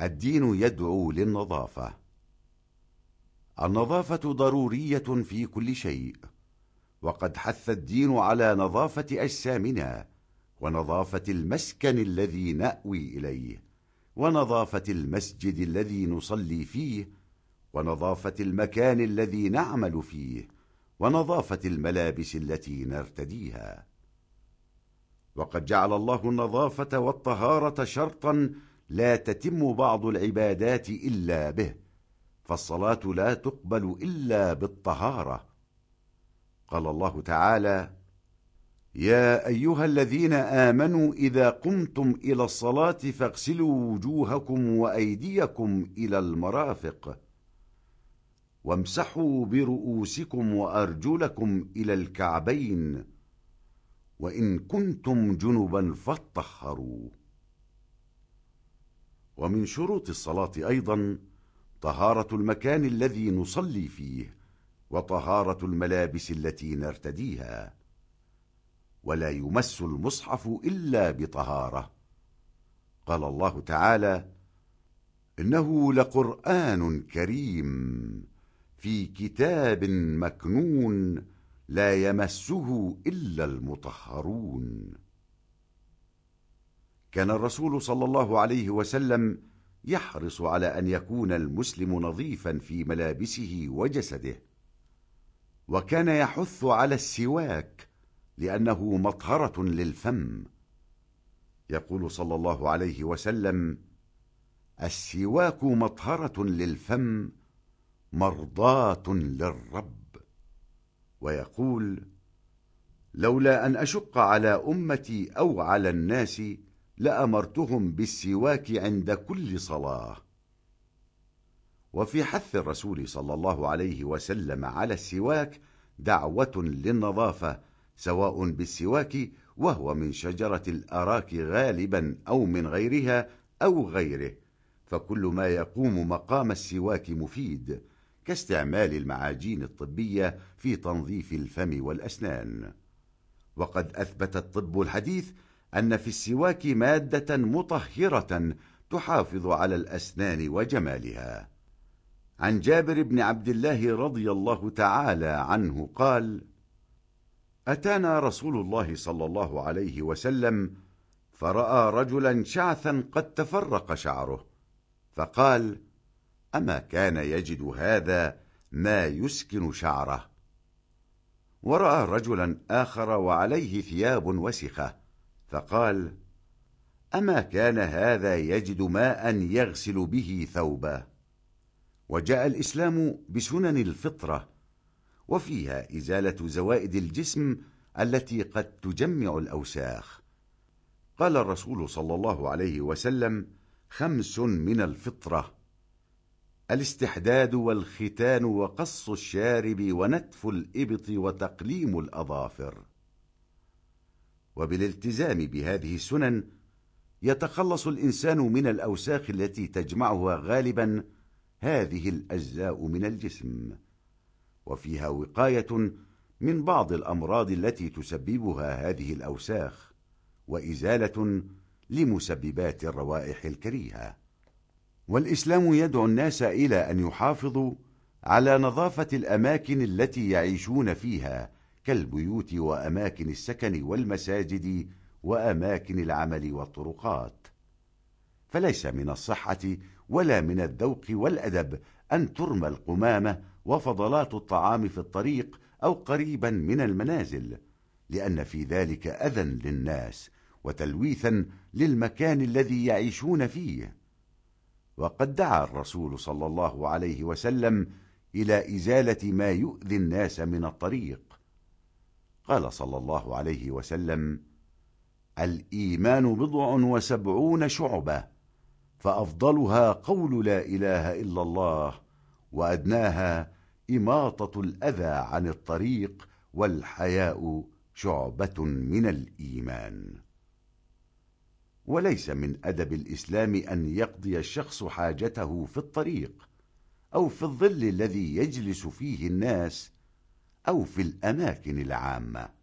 الدين يدعو للنظافة. النظافة ضرورية في كل شيء وقد حث الدين على نظافة أجسامنا ونظافة المسكن الذي نأوي إليه ونظافة المسجد الذي نصلي فيه ونظافة المكان الذي نعمل فيه ونظافة الملابس التي نرتديها. وقد جعل الله النظافة والطهارة شرطا لا تتم بعض العبادات إلا به فالصلاة لا تقبل إلا بالطهارة. قال الله تعالى يا أيها الذين آمنوا إذا قمتم إلى الصلاة فاغسلوا وجوهكم وأيديكم إلى المرافق وامسحوا برؤوسكم وأرجلكم إلى الكعبين وإن كنتم جنبا فاطهروا. ومن شروط الصلاة أيضا طهارة المكان الذي نصلي فيه وطهارة الملابس التي نرتديها ولا يمس المصحف إلا بطهارة. قال الله تعالى إنه لقرآن كريم في كتاب مكنون لا يمسه إلا المطهرون. كان الرسول صلى الله عليه وسلم يحرص على أن يكون المسلم نظيفا في ملابسه وجسده. وكان يحث على السواك لأنه مطهرة للفم. يقول صلى الله عليه وسلم السواك مطهرة للفم مرضاة للرب. ويقول لولا أن أشق على أمتي أو على الناس لأمرتهم بالسواك عند كل صلاة. وفي حث الرسول صلى الله عليه وسلم على السواك دعوة للنظافة سواء بالسواك وهو من شجرة الأراك غالبا أو من غيرها أو غيره. فكل ما يقوم مقام السواك مفيد كاستعمال المعاجين الطبية في تنظيف الفم والأسنان. وقد أثبت الطب الحديث أن في السواك مادة مطهرة تحافظ على الأسنان وجمالها. عن جابر بن عبد الله رضي الله تعالى عنه قال أتانا رسول الله صلى الله عليه وسلم فرأى رجلا شعثا قد تفرق شعره فقال أما كان يجد هذا ما يسكن شعره؟ ورأى رجلا آخر وعليه ثياب وسخة فقال أما كان هذا يجد ماء يغسل به ثوبه. وجاء الإسلام بسنن الفطرة وفيها إزالة زوائد الجسم التي قد تجمع الأوساخ. قال الرسول صلى الله عليه وسلم خمس من الفطرة الاستحداد والختان وقص الشارب ونتف الإبط وتقليم الأظافر. وبالالتزام بهذه السنن يتخلص الإنسان من الأوساخ التي تجمعها غالبا هذه الأجزاء من الجسم وفيها وقاية من بعض الأمراض التي تسببها هذه الأوساخ وإزالة لمسببات الروائح الكريهة. والإسلام يدعو الناس إلى أن يحافظوا على نظافة الأماكن التي يعيشون فيها كالبيوت وأماكن السكن والمساجد وأماكن العمل والطرقات. فليس من الصحة ولا من الذوق والأدب أن ترمى القمامة وفضلات الطعام في الطريق أو قريبا من المنازل لأن في ذلك أذى للناس وتلويثا للمكان الذي يعيشون فيه. وقد دعا الرسول صلى الله عليه وسلم إلى إزالة ما يؤذي الناس من الطريق. قال صلى الله عليه وسلم الإيمان بضع وسبعون شعبة فأفضلها قول لا إله إلا الله وأدناها إماطة الأذى عن الطريق والحياء شعبة من الإيمان. وليس من أدب الإسلام أن يقضي الشخص حاجته في الطريق أو في الظل الذي يجلس فيه الناس أو في الأماكن العامة.